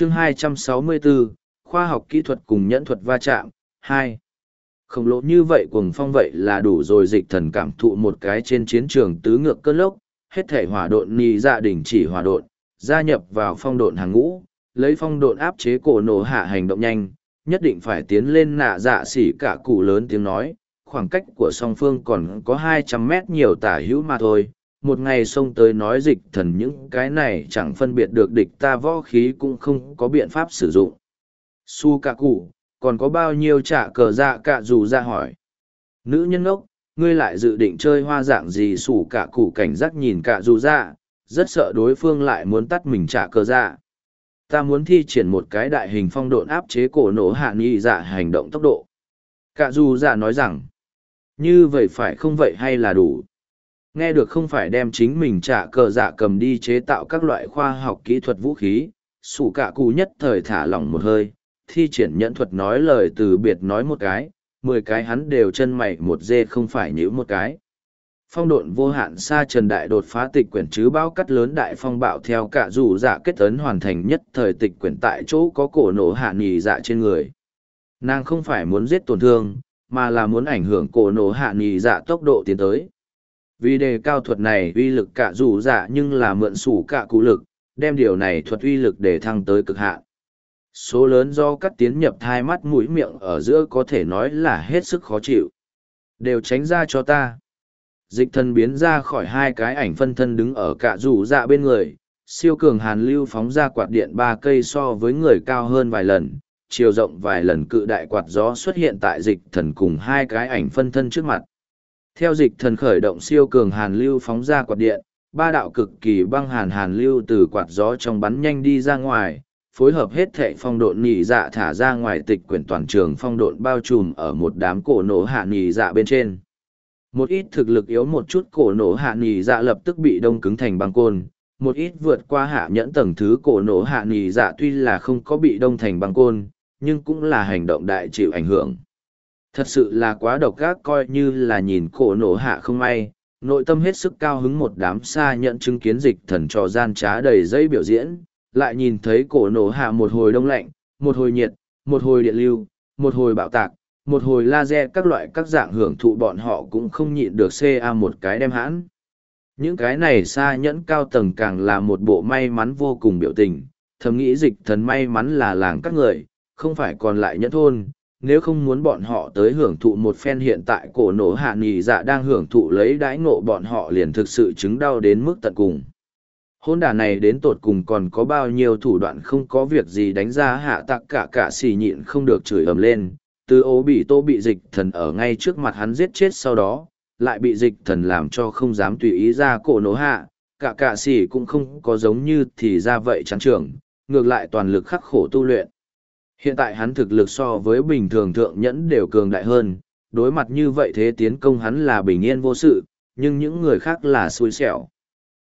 chương 264, khoa học kỹ thuật cùng nhẫn thuật va chạm, 2. Khổng lồ như vậy cuồng phong vậy là đủ rồi dịch thần cảm thụ một cái trên chiến trường tứ ngược cơn lốc, hết thể hỏa độn nì dạ đình chỉ hỏa độn, gia nhập vào phong độn hàng ngũ, lấy phong độn áp chế cổ nổ hạ hành động nhanh, nhất định phải tiến lên nạ dạ xỉ cả cụ lớn tiếng nói, khoảng cách của song phương còn có hai trăm mét nhiều tả hữu mà thôi. Một ngày xông tới nói dịch thần những cái này chẳng phân biệt được địch ta võ khí cũng không có biện pháp sử dụng. Su cả cụ, còn có bao nhiêu trả cờ dạ cả dù ra hỏi. Nữ nhân ốc, ngươi lại dự định chơi hoa dạng gì sủ cả cụ cảnh giác nhìn cả dù ra, rất sợ đối phương lại muốn tắt mình trả cờ dạ. Ta muốn thi triển một cái đại hình phong độn áp chế cổ nổ hạ nghi dạ hành động tốc độ. Cả dù dạ nói rằng, như vậy phải không vậy hay là đủ? Nghe được không phải đem chính mình trả cờ dạ cầm đi chế tạo các loại khoa học kỹ thuật vũ khí, sủ cạ cụ nhất thời thả lỏng một hơi, thi triển nhẫn thuật nói lời từ biệt nói một cái, mười cái hắn đều chân mày một dê không phải nhữ một cái. Phong độn vô hạn xa trần đại đột phá tịch quyển chứ bao cắt lớn đại phong bạo theo cả dù dạ kết ấn hoàn thành nhất thời tịch quyển tại chỗ có cổ nổ hạ nhì dạ trên người. Nàng không phải muốn giết tổn thương, mà là muốn ảnh hưởng cổ nổ hạ nhì dạ tốc độ tiến tới. Vì đề cao thuật này uy lực cả dù dạ nhưng là mượn sủ cả cụ lực, đem điều này thuật uy lực để thăng tới cực hạn. Số lớn do cắt tiến nhập thai mắt mũi miệng ở giữa có thể nói là hết sức khó chịu. Đều tránh ra cho ta. Dịch thần biến ra khỏi hai cái ảnh phân thân đứng ở cả rủ dạ bên người siêu cường hàn lưu phóng ra quạt điện ba cây so với người cao hơn vài lần chiều rộng vài lần cự đại quạt gió xuất hiện tại dịch thần cùng hai cái ảnh phân thân trước mặt theo dịch thần khởi động siêu cường hàn lưu phóng ra quạt điện ba đạo cực kỳ băng hàn hàn lưu từ quạt gió trong bắn nhanh đi ra ngoài phối hợp hết thệ phong độn nhị dạ thả ra ngoài tịch quyển toàn trường phong độn bao trùm ở một đám cổ nổ hạ nhị dạ bên trên. Một ít thực lực yếu một chút cổ nổ hạ nhị dạ lập tức bị đông cứng thành băng côn, một ít vượt qua hạ nhẫn tầng thứ cổ nổ hạ nhị dạ tuy là không có bị đông thành băng côn, nhưng cũng là hành động đại chịu ảnh hưởng. Thật sự là quá độc gác coi như là nhìn cổ nổ hạ không may, nội tâm hết sức cao hứng một đám xa nhận chứng kiến dịch thần trò gian trá đầy dây biểu diễn, lại nhìn thấy cổ nổ hạ một hồi đông lạnh, một hồi nhiệt, một hồi điện lưu, một hồi bạo tạc, một hồi laser các loại các dạng hưởng thụ bọn họ cũng không nhịn được CA một cái đem hãn. Những cái này xa nhẫn cao tầng càng là một bộ may mắn vô cùng biểu tình, thầm nghĩ dịch thần may mắn là làng các người, không phải còn lại nhẫn thôn, nếu không muốn bọn họ tới hưởng thụ một phen hiện tại cổ nổ hạ nghỉ dạ đang hưởng thụ lấy đãi ngộ bọn họ liền thực sự chứng đau đến mức tận cùng. Hôn đả này đến tột cùng còn có bao nhiêu thủ đoạn không có việc gì đánh ra hạ tặc cả cả xì nhịn không được chửi ầm lên. Từ ố bị tô bị dịch thần ở ngay trước mặt hắn giết chết sau đó, lại bị dịch thần làm cho không dám tùy ý ra cổ nổ hạ, cả cả xì cũng không có giống như thì ra vậy chán trưởng, ngược lại toàn lực khắc khổ tu luyện. Hiện tại hắn thực lực so với bình thường thượng nhẫn đều cường đại hơn, đối mặt như vậy thế tiến công hắn là bình yên vô sự, nhưng những người khác là xui xẻo.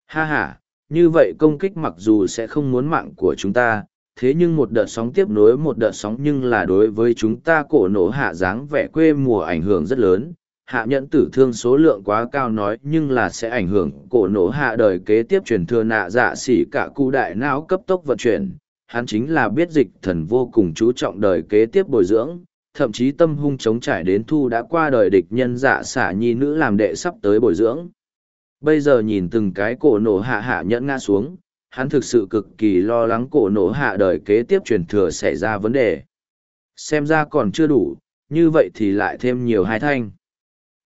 Ha ha, như vậy công kích mặc dù sẽ không muốn mạng của chúng ta, thế nhưng một đợt sóng tiếp nối một đợt sóng nhưng là đối với chúng ta cổ nổ hạ dáng vẻ quê mùa ảnh hưởng rất lớn. Hạ nhận tử thương số lượng quá cao nói nhưng là sẽ ảnh hưởng cổ nổ hạ đời kế tiếp truyền thừa nạ dạ xỉ cả cụ đại não cấp tốc vận chuyển. Hắn chính là biết dịch thần vô cùng chú trọng đời kế tiếp bồi dưỡng, thậm chí tâm hung chống trải đến thu đã qua đời địch nhân dạ xả nhi nữ làm đệ sắp tới bồi dưỡng. Bây giờ nhìn từng cái cổ nổ hạ hạ nhẫn ngã xuống, hắn thực sự cực kỳ lo lắng cổ nổ hạ đời kế tiếp truyền thừa xảy ra vấn đề. Xem ra còn chưa đủ, như vậy thì lại thêm nhiều hai thanh.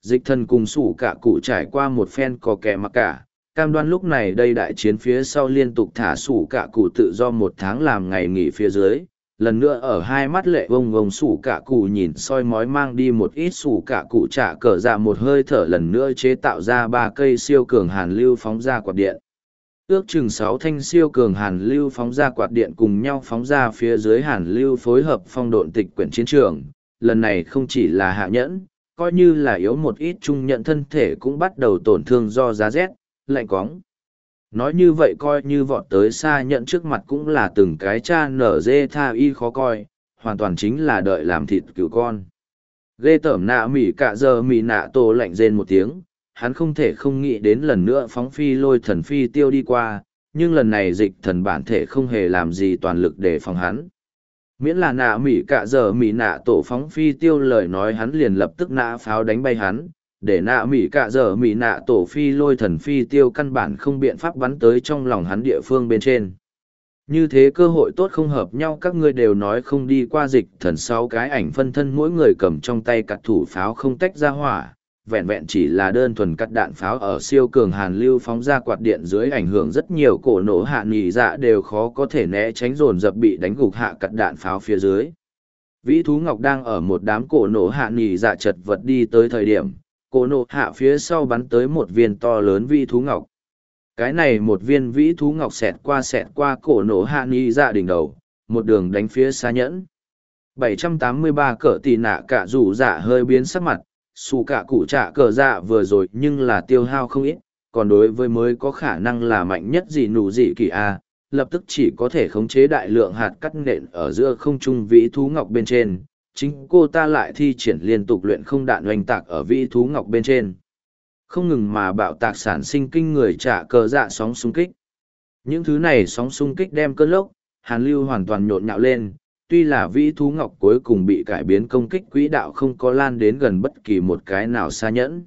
Dịch thần cùng sủ cả cụ trải qua một phen có kẻ mặc cả, cam đoan lúc này đây đại chiến phía sau liên tục thả sủ cả cụ tự do một tháng làm ngày nghỉ phía dưới, lần nữa ở hai mắt lệ vông vông sủ cả cụ nhìn soi mói mang đi một ít sủ cả cụ trả cờ ra một hơi thở lần nữa chế tạo ra ba cây siêu cường hàn lưu phóng ra quạt điện. Ước chừng sáu thanh siêu cường hàn lưu phóng ra quạt điện cùng nhau phóng ra phía dưới hàn lưu phối hợp phong độn tịch quyển chiến trường. Lần này không chỉ là hạ nhẫn coi như là yếu một ít trung nhận thân thể cũng bắt đầu tổn thương do giá rét lạnh cóng nói như vậy coi như vọt tới xa nhận trước mặt cũng là từng cái cha nở dê tha y khó coi hoàn toàn chính là đợi làm thịt cứu con ghê tởm nạ mỉ cạ giờ mỉ nạ tổ lạnh rên một tiếng hắn không thể không nghĩ đến lần nữa phóng phi lôi thần phi tiêu đi qua nhưng lần này dịch thần bản thể không hề làm gì toàn lực để phòng hắn. Miễn là nạ mỉ cả giờ mỉ nạ tổ phóng phi tiêu lời nói hắn liền lập tức nã pháo đánh bay hắn, để nạ mỉ cả giờ mỉ nạ tổ phi lôi thần phi tiêu căn bản không biện pháp bắn tới trong lòng hắn địa phương bên trên. Như thế cơ hội tốt không hợp nhau các ngươi đều nói không đi qua dịch thần sáu cái ảnh phân thân mỗi người cầm trong tay cặt thủ pháo không tách ra hỏa, vẹn vẹn chỉ là đơn thuần cắt đạn pháo ở siêu cường hàn lưu phóng ra quạt điện dưới ảnh hưởng rất nhiều cổ nổ hạ nghỉ dạ đều khó có thể né tránh dồn dập bị đánh gục hạ cắt đạn pháo phía dưới. Vĩ thú ngọc đang ở một đám cổ nổ hạ nghỉ dạ chật vật đi tới thời điểm, cổ nổ hạ phía sau bắn tới một viên to lớn vĩ thú ngọc. Cái này một viên vĩ thú ngọc xẹt qua xẹt qua cổ nổ hạ nghi dạ đỉnh đầu, một đường đánh phía xa nhẫn. 783 cỡ tỷ nạ cả rủ dạ hơi biến sắc mặt, xù cả cụ trạ cờ dạ vừa rồi nhưng là tiêu hao không ít còn đối với mới có khả năng là mạnh nhất gì nụ gì kỳ a lập tức chỉ có thể khống chế đại lượng hạt cắt nện ở giữa không trung vĩ thú ngọc bên trên chính cô ta lại thi triển liên tục luyện không đạn oanh tạc ở vĩ thú ngọc bên trên không ngừng mà bạo tạc sản sinh kinh người trả cờ dạ sóng xung kích những thứ này sóng xung kích đem cơn lốc, hàn lưu hoàn toàn nhộn nhạo lên, tuy là vĩ thú ngọc cuối cùng bị cải biến công kích quỹ đạo không có lan đến gần bất kỳ một cái nào xa nhẫn.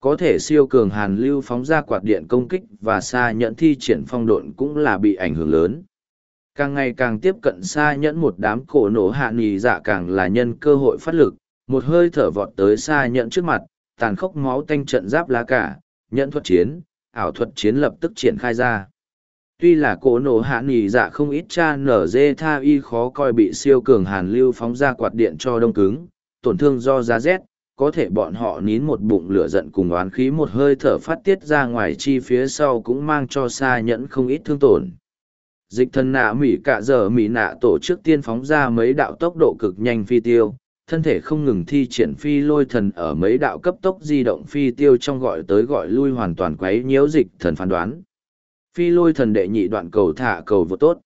Có thể siêu cường hàn lưu phóng ra quạt điện công kích và xa nhẫn thi triển phong độn cũng là bị ảnh hưởng lớn. Càng ngày càng tiếp cận xa nhẫn một đám cổ nổ hạ nì dạ càng là nhân cơ hội phát lực, một hơi thở vọt tới xa nhẫn trước mặt, tàn khốc máu tanh trận giáp lá cả, nhẫn thuật chiến, ảo thuật chiến lập tức triển khai ra. Tuy là cổ nổ hạ nghỉ dạ không ít cha nở dê tha y khó coi bị siêu cường hàn lưu phóng ra quạt điện cho đông cứng, tổn thương do giá rét, có thể bọn họ nín một bụng lửa giận cùng oán khí một hơi thở phát tiết ra ngoài chi phía sau cũng mang cho xa nhẫn không ít thương tổn. Dịch thần nạ mỉ cả giờ mỉ nạ tổ trước tiên phóng ra mấy đạo tốc độ cực nhanh phi tiêu, thân thể không ngừng thi triển phi lôi thần ở mấy đạo cấp tốc di động phi tiêu trong gọi tới gọi lui hoàn toàn quấy nhiễu dịch thần phán đoán phi lôi thần đệ nhị đoạn cầu thả cầu vô tốt.